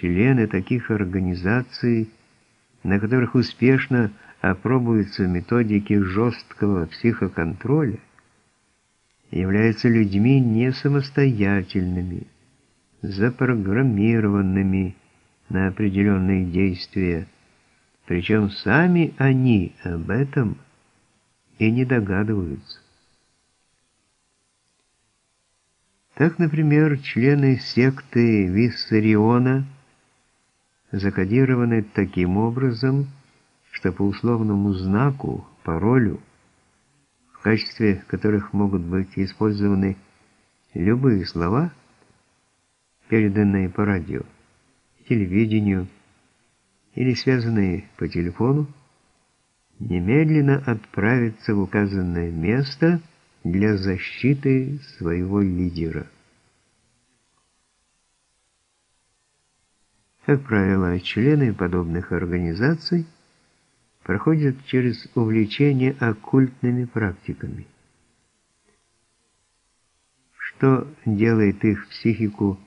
члены таких организаций, на которых успешно опробуются методики жесткого психоконтроля, являются людьми не самостоятельными, запрограммированными на определенные действия, причем сами они об этом и не догадываются. Так, например, члены секты Виссариона закодированы таким образом, что по условному знаку, паролю, в качестве которых могут быть использованы любые слова, переданные по радио, телевидению или связанные по телефону, немедленно отправиться в указанное место для защиты своего лидера. Как правило, члены подобных организаций проходят через увлечение оккультными практиками, что делает их психику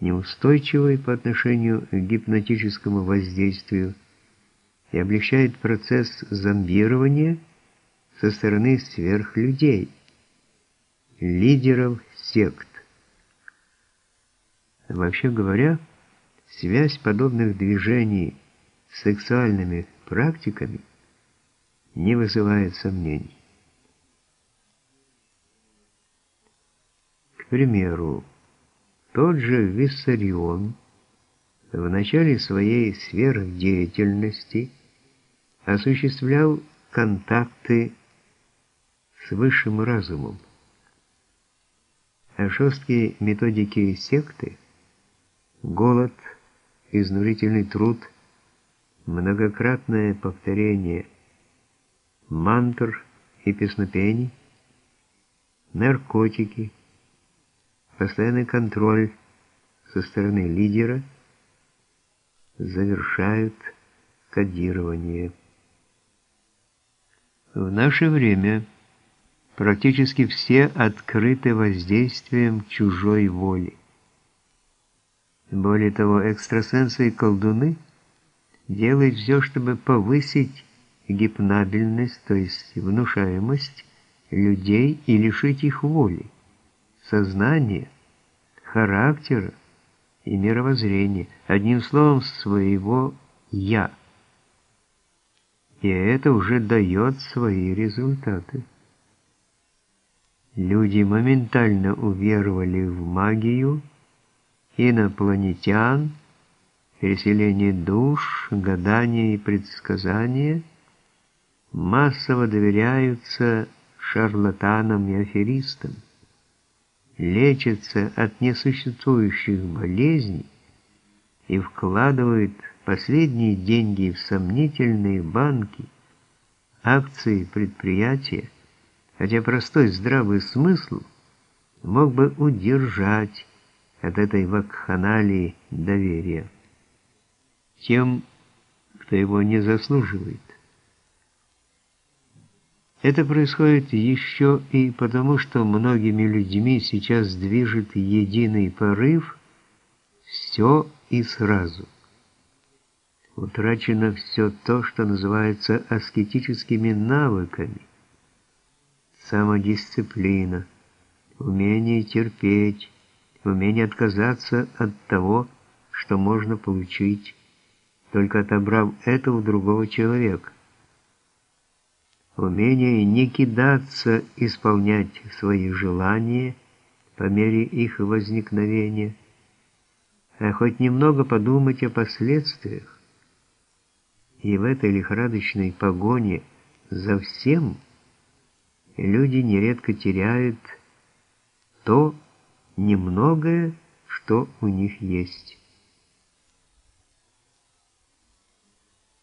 неустойчивой по отношению к гипнотическому воздействию и облегчает процесс зомбирования со стороны сверхлюдей, лидеров сект. Вообще говоря, связь подобных движений с сексуальными практиками не вызывает сомнений. К примеру, тот же Виссарион в начале своей сверхдеятельности осуществлял контакты с высшим разумом. А жесткие методики секты, голод, изнурительный труд, многократное повторение мантр и песнопений, наркотики, постоянный контроль со стороны лидера завершают кодирование. В наше время практически все открыты воздействием чужой воли. Более того, экстрасенсы и колдуны делают все, чтобы повысить гипнабельность, то есть внушаемость людей и лишить их воли, сознания, характера и мировоззрения, одним словом, своего «я» и это уже дает свои результаты. Люди моментально уверовали в магию, инопланетян, переселение душ, гадания и предсказания, массово доверяются шарлатанам и аферистам, лечатся от несуществующих болезней и вкладывают последние деньги в сомнительные банки, акции предприятия, хотя простой здравый смысл мог бы удержать от этой вакханалии доверия тем, кто его не заслуживает. Это происходит еще и потому, что многими людьми сейчас движет единый порыв «все и сразу» утрачено все то, что называется аскетическими навыками. Самодисциплина, умение терпеть, умение отказаться от того, что можно получить, только отобрав это у другого человека. Умение не кидаться исполнять свои желания по мере их возникновения, а хоть немного подумать о последствиях и в этой лихорадочной погоне за всем люди нередко теряют то немногое, что у них есть.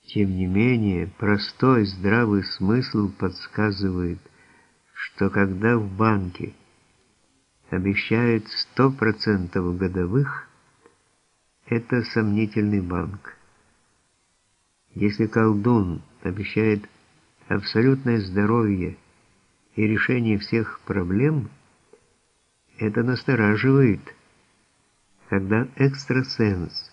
Тем не менее, простой здравый смысл подсказывает, что когда в банке обещают 100% годовых, это сомнительный банк. Если колдун обещает абсолютное здоровье и решение всех проблем, это настораживает, когда экстрасенс